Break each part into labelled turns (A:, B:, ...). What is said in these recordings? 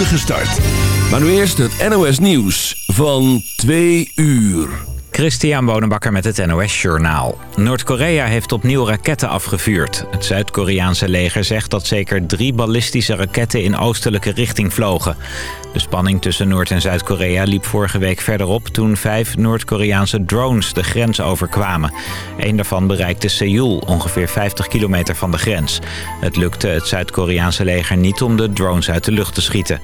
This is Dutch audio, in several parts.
A: spoedige start. Maar nu eerst het NOS Nieuws van 2 uur.
B: Christian Bonenbakker met het NOS Journaal. Noord-Korea heeft opnieuw raketten afgevuurd. Het Zuid-Koreaanse leger zegt dat zeker drie ballistische raketten in oostelijke richting vlogen. De spanning tussen Noord- en Zuid-Korea liep vorige week verder op... toen vijf Noord-Koreaanse drones de grens overkwamen. Eén daarvan bereikte Seoul, ongeveer 50 kilometer van de grens. Het lukte het Zuid-Koreaanse leger niet om de drones uit de lucht te schieten.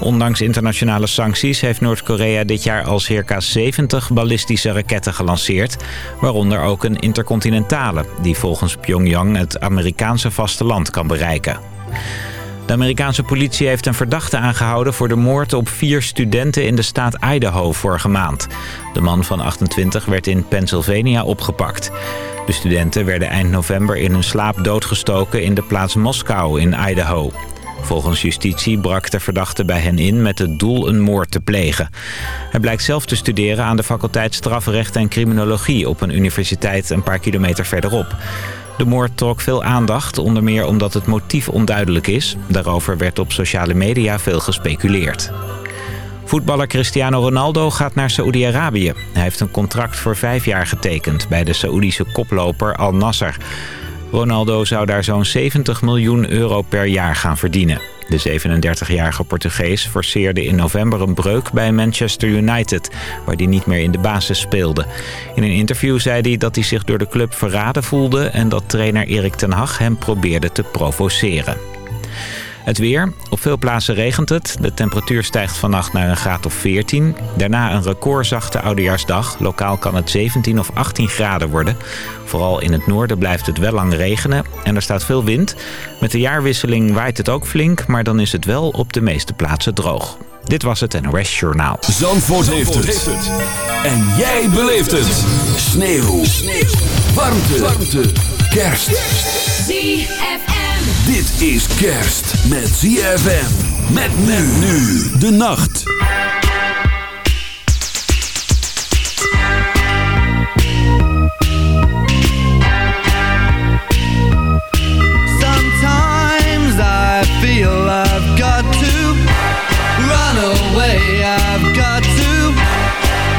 B: Ondanks internationale sancties heeft Noord-Korea dit jaar al circa 70 ballistische raketten gelanceerd. Waaronder ook een intercontinentale, die volgens Pyongyang het Amerikaanse vasteland kan bereiken. De Amerikaanse politie heeft een verdachte aangehouden voor de moord op vier studenten in de staat Idaho vorige maand. De man van 28 werd in Pennsylvania opgepakt. De studenten werden eind november in hun slaap doodgestoken in de plaats Moskou in Idaho. Volgens justitie brak de verdachte bij hen in met het doel een moord te plegen. Hij blijkt zelf te studeren aan de faculteit Strafrecht en Criminologie op een universiteit een paar kilometer verderop. De moord trok veel aandacht, onder meer omdat het motief onduidelijk is. Daarover werd op sociale media veel gespeculeerd. Voetballer Cristiano Ronaldo gaat naar Saoedi-Arabië. Hij heeft een contract voor vijf jaar getekend bij de Saoedische koploper Al Nasser. Ronaldo zou daar zo'n 70 miljoen euro per jaar gaan verdienen. De 37-jarige Portugees forceerde in november een breuk bij Manchester United... waar hij niet meer in de basis speelde. In een interview zei hij dat hij zich door de club verraden voelde... en dat trainer Erik ten Hag hem probeerde te provoceren. Het weer. Op veel plaatsen regent het. De temperatuur stijgt vannacht naar een graad of 14. Daarna een recordzachte oudejaarsdag. Lokaal kan het 17 of 18 graden worden. Vooral in het noorden blijft het wel lang regenen. En er staat veel wind. Met de jaarwisseling waait het ook flink. Maar dan is het wel op de meeste plaatsen droog. Dit was het NOS Journaal.
A: Zandvoort, heeft, het. En jij beleeft het. Sneeuw. Sneeuw. Warmte. Warmte. Kerst.
C: ZFM.
A: Dit is kerst met ZFM. Met men nu de nacht.
D: Sometimes I feel I've got to run away. I've got to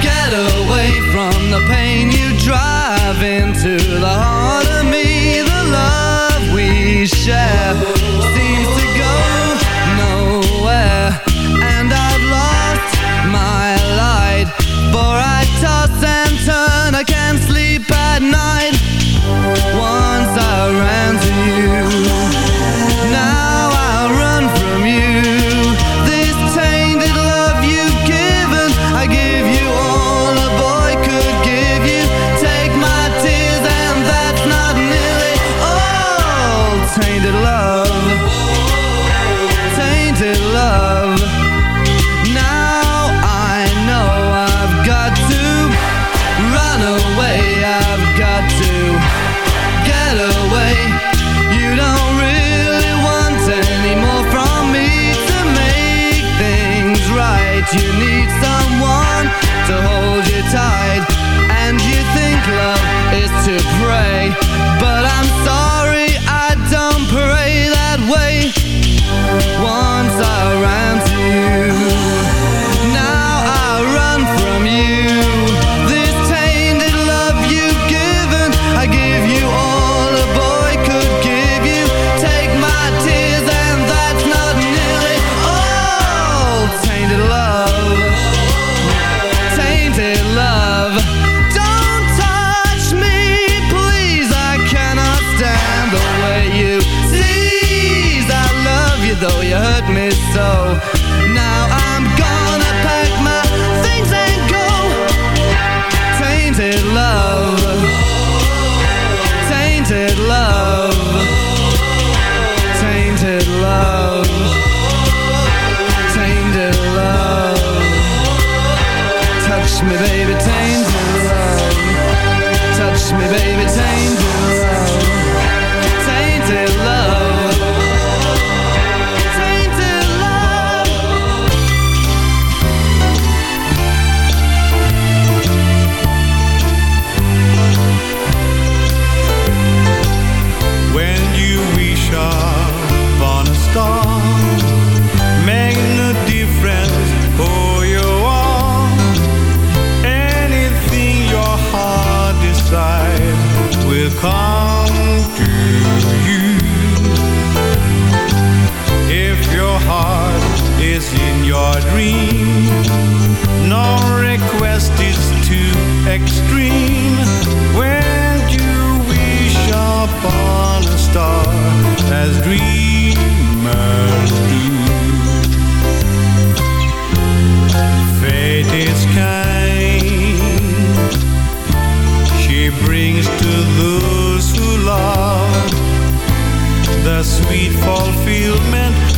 D: get away from the pain you drive into the heart share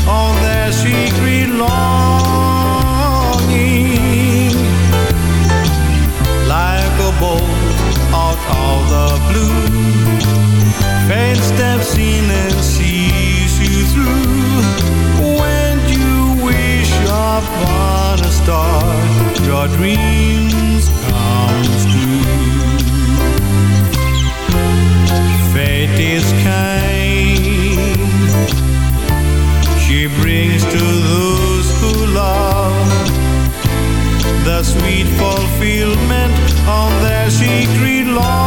E: on their secret longing. Like a bolt out of the blue. Faint steps in and sees you through. When you wish upon a star Your dreams come true. Fate is sweet fulfillment on their secret
F: lawn.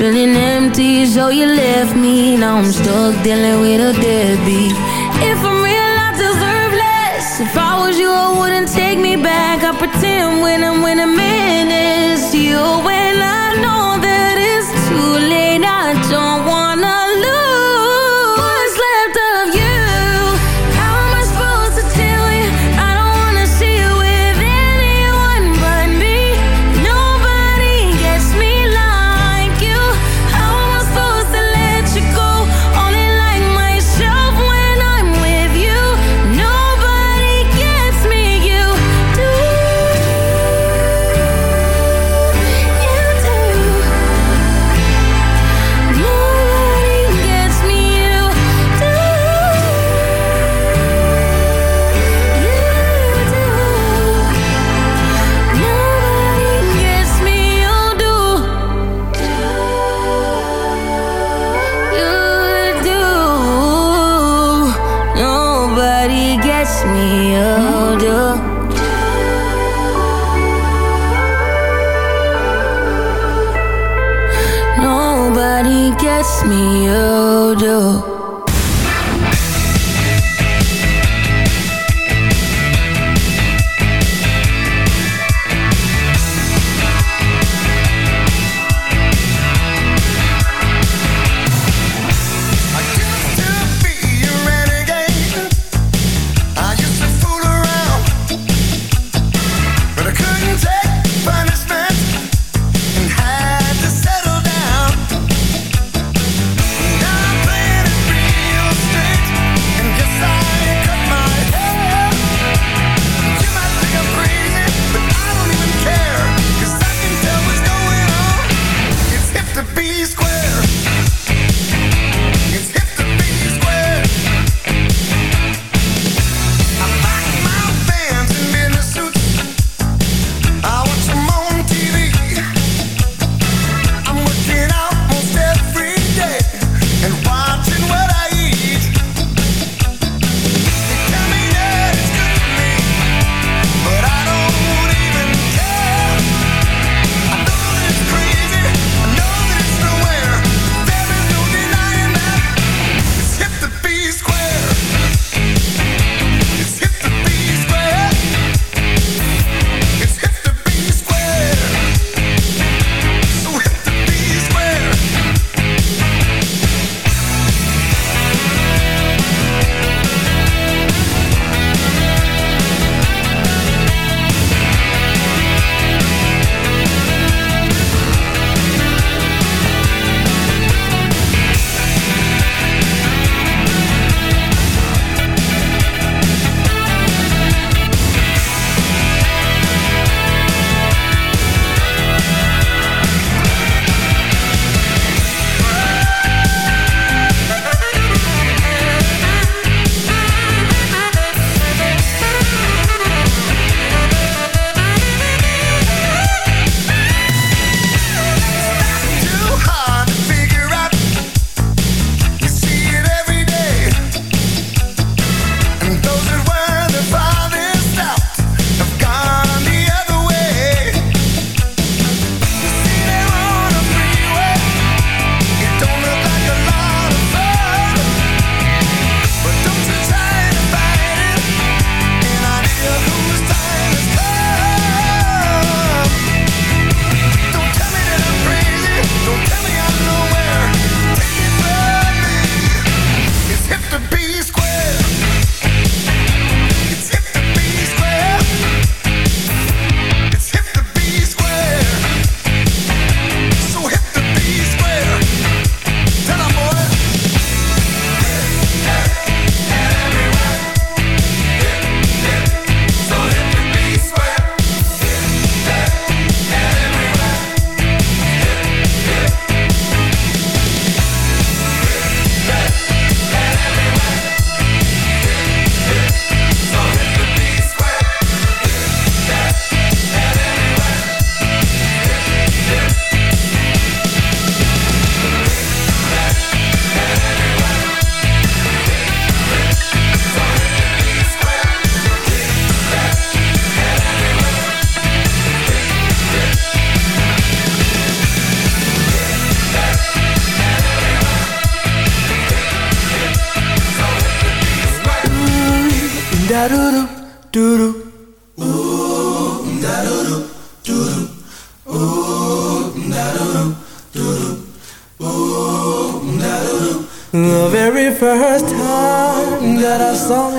F: Feeling empty, so you left me. Now I'm stuck dealing with a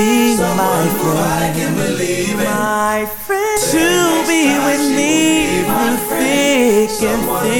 G: be my friend. My friend, to be with me through thick and thin.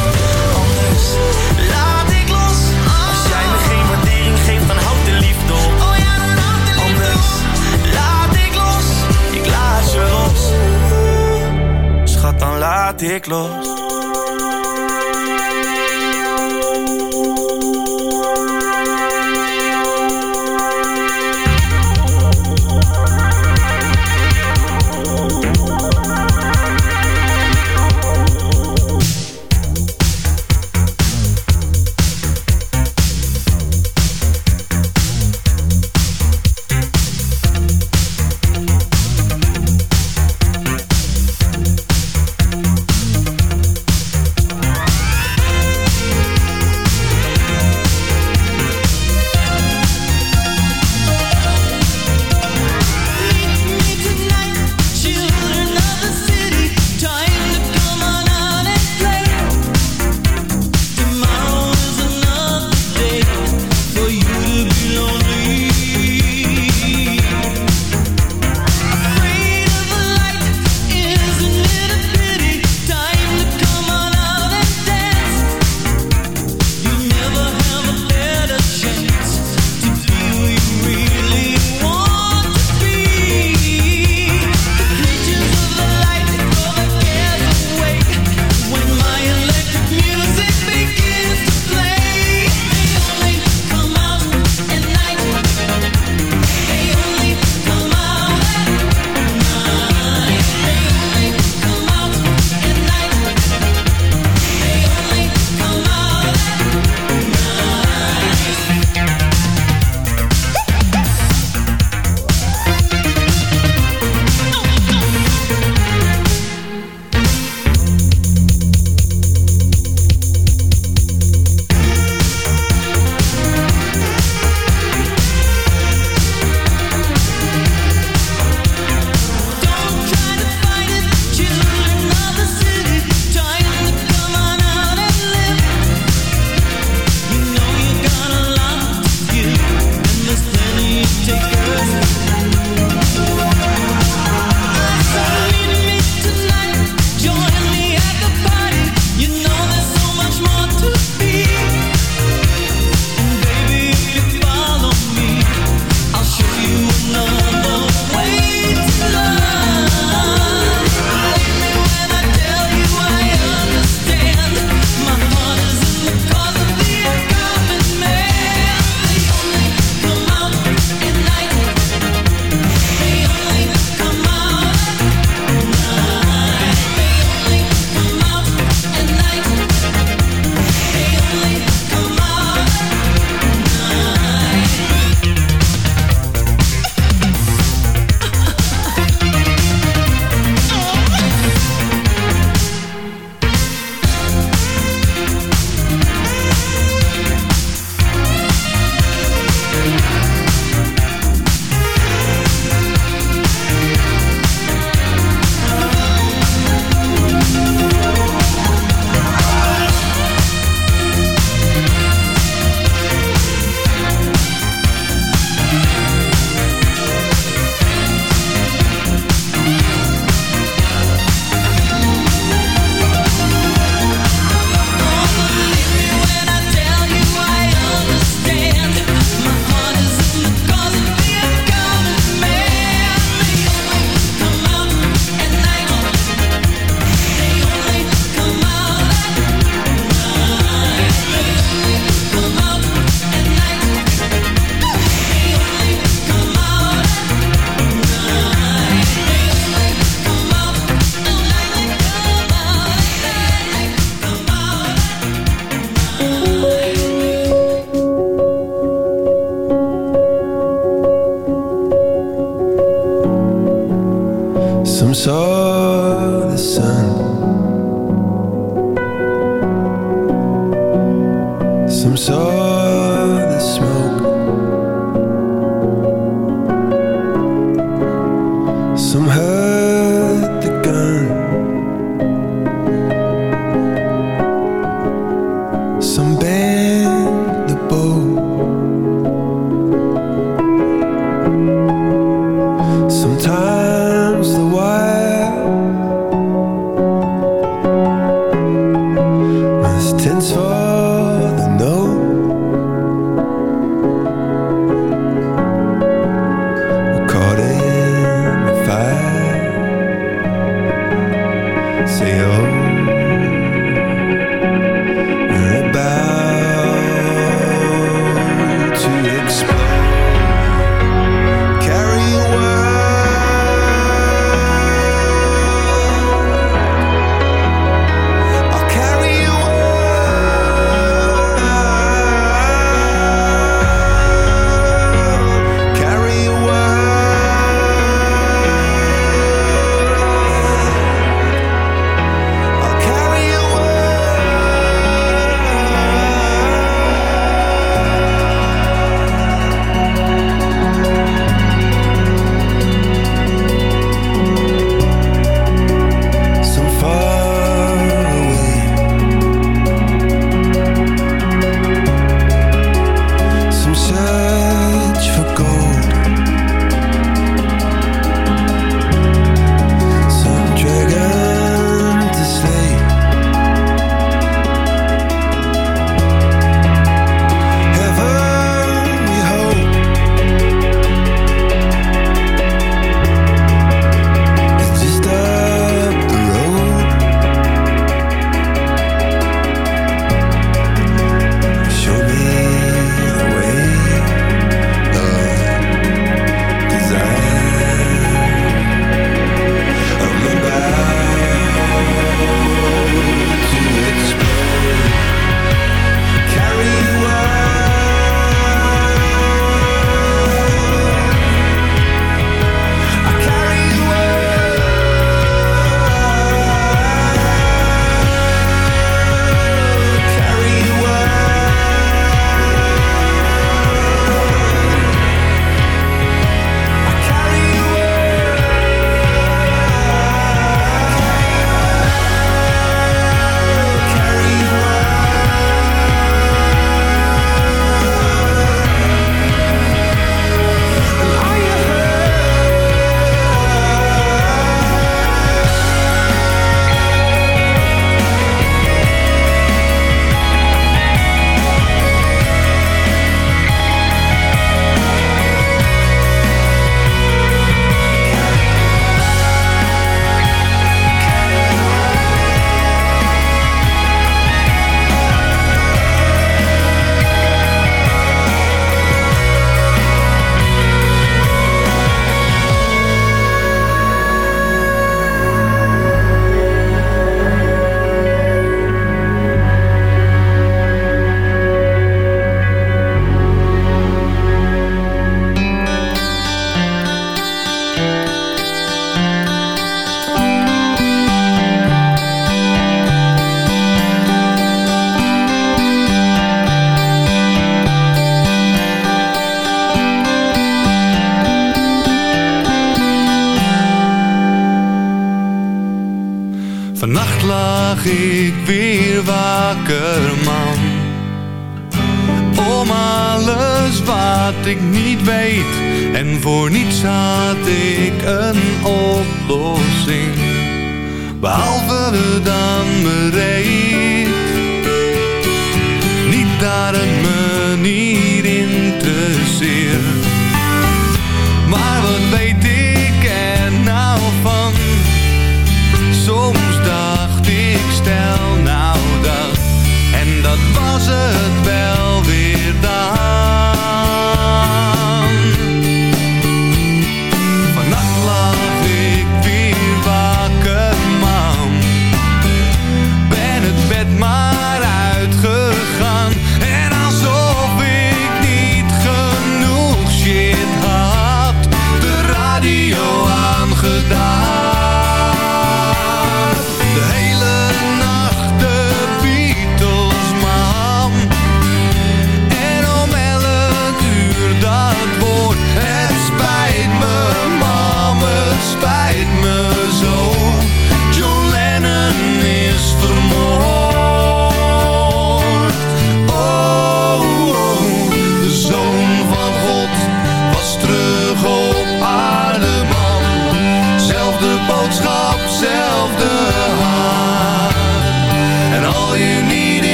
H: Dan laat ik los.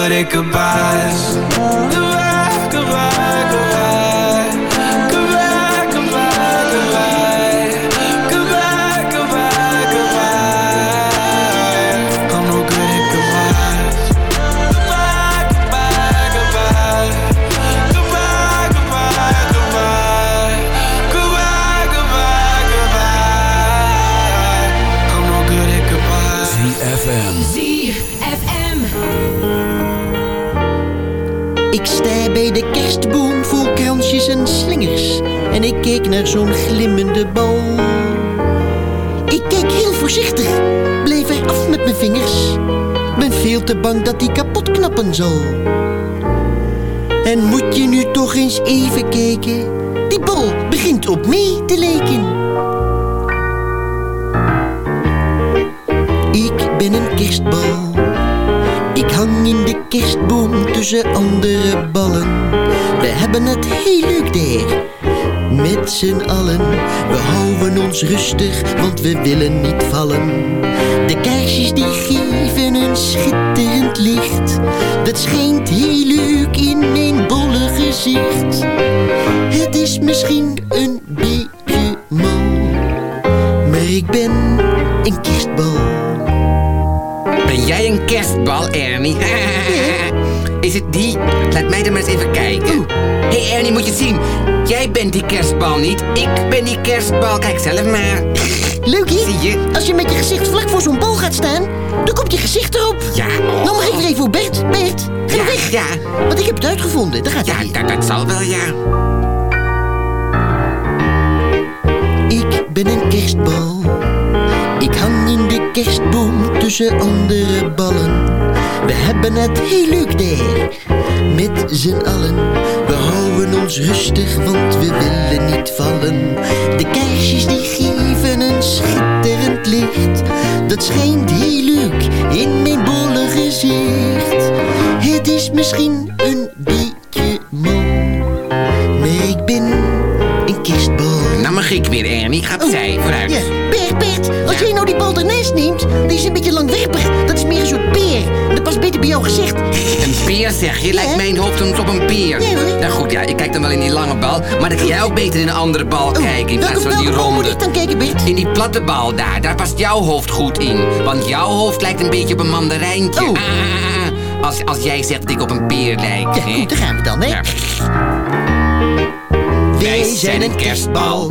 I: good at goodbyes. Goodbye, goodbye, goodbye.
J: En slingers. En ik keek naar zo'n glimmende bal. Ik kijk heel voorzichtig, bleef er af met mijn vingers. Ben veel te bang dat die kapot knappen zal. En moet je nu toch eens even kijken? Die bal begint op mij te lijken. Ik ben een kerstbal. In de kerstboom tussen andere ballen. We hebben het heel leuk daar. Met z'n allen, we houden ons rustig, want we willen niet vallen. De kaarsjes die geven een schitterend licht. Dat schijnt heel leuk in mijn bolle gezicht. Het is misschien een beetje mal, maar ik ben een kerstbal.
K: Ben jij een kerstbal, Ernie? Is het die? Laat mij er maar eens even kijken. Hé hey Ernie, moet je zien. Jij bent die kerstbal niet. Ik ben die kerstbal. Kijk zelf maar.
J: Leuk, hè?
K: Zie je?
J: Als je met je gezicht vlak voor zo'n bal gaat staan, dan komt je gezicht erop.
K: Ja, oh.
J: Nou mag ik er even voor Bert. Bert, ga
K: Ja,
J: weg.
K: ja.
J: Want ik heb het uitgevonden. Dat gaat
K: Ja,
J: niet.
K: dat, dat zal wel, ja.
J: Ik ben een kerstbal. Ik hang kerstboom tussen andere ballen. We hebben het heel leuk daar. Met z'n allen. We houden ons rustig, want we willen niet vallen. De kaarsjes die geven een schitterend licht. Dat schijnt heel leuk in mijn bolle gezicht. Het is misschien een beetje mal. Maar ik ben een kerstbal.
K: Nou mag ik weer, Ernie. Ga opzij, vooruit.
J: Ja, Bert, Bert, als jij nou die bal neemt, die is een beetje langwerpig. Dat is meer een soort peer. Dat past beter bij jouw gezicht.
K: Een peer zeg je? Lijkt mijn hoofd soms op een peer.
J: Hoor.
K: Nou goed, ja, ik kijk dan wel in die lange bal. Maar dan kan jij ook beter in een andere bal kijken. In plaats van die
J: moet
K: ronde.
J: ik dan kijken, Bert?
K: In die platte bal daar, daar past jouw hoofd goed in. Want jouw hoofd lijkt een beetje op een mandarijntje.
J: Oh.
K: Ah, als, als jij zegt dat ik op een peer lijk.
J: Ja, goed, daar gaan we dan, hè?
K: Ja.
J: Wij zijn een kerstbal.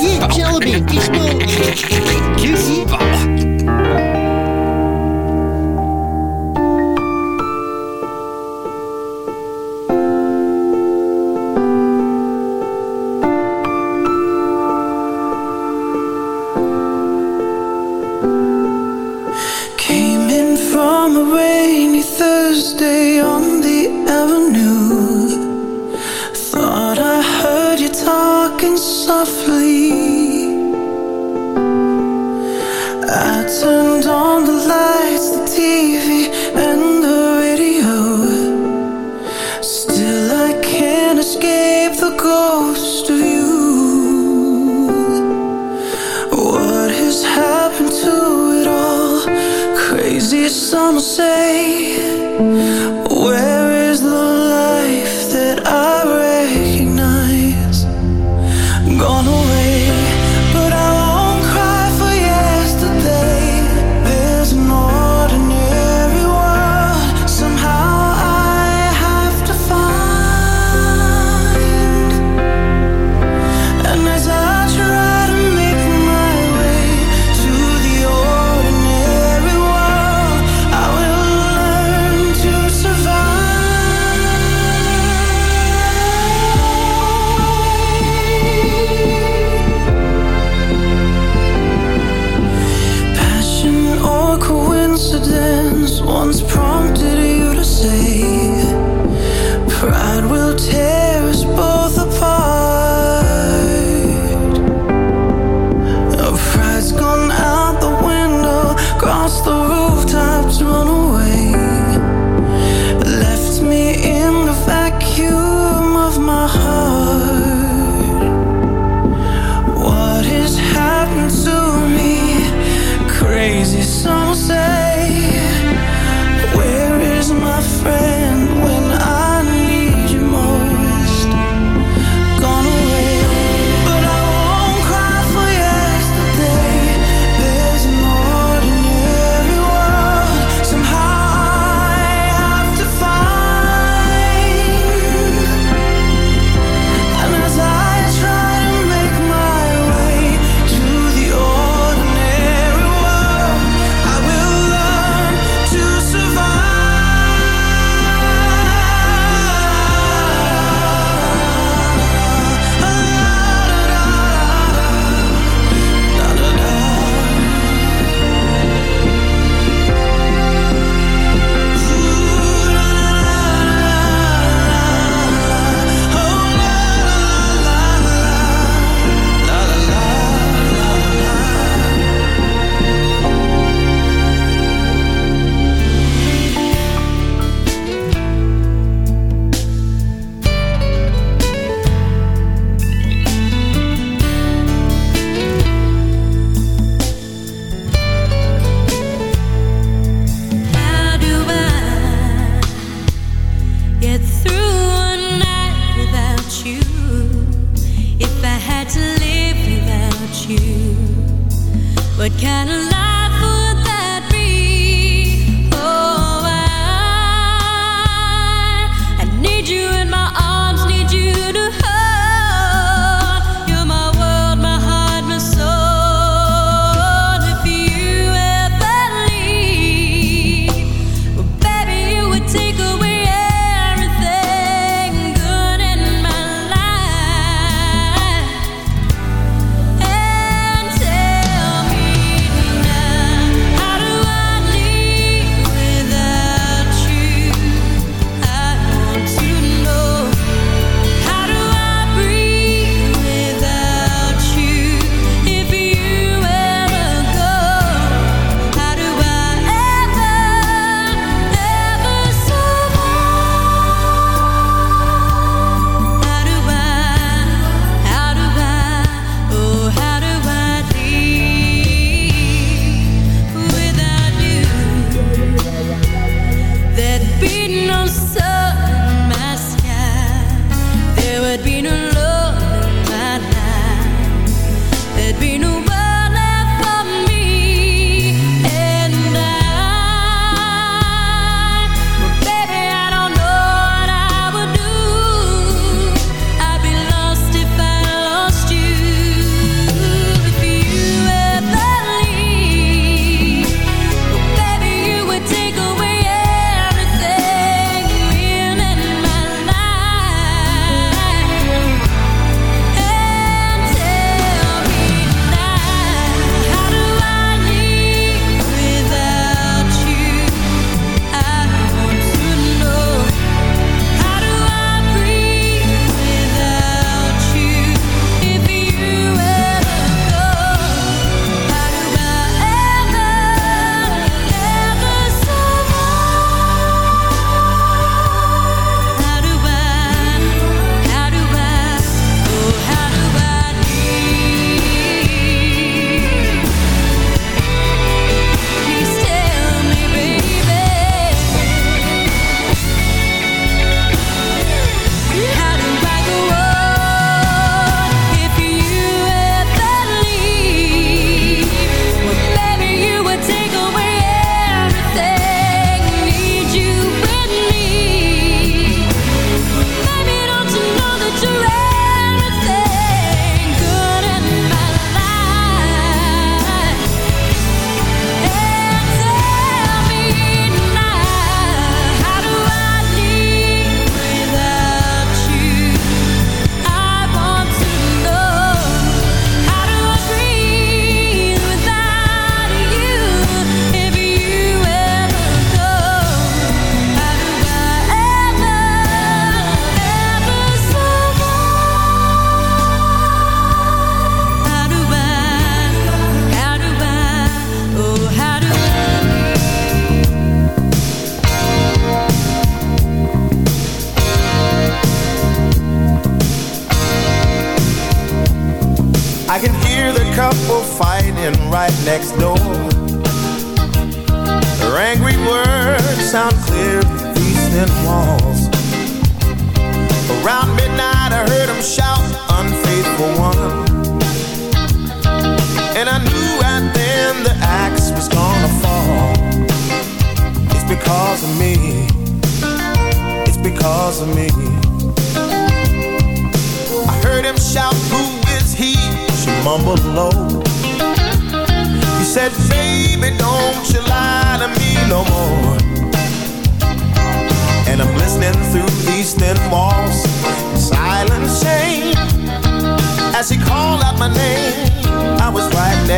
J: Ja,
K: een
J: Ja,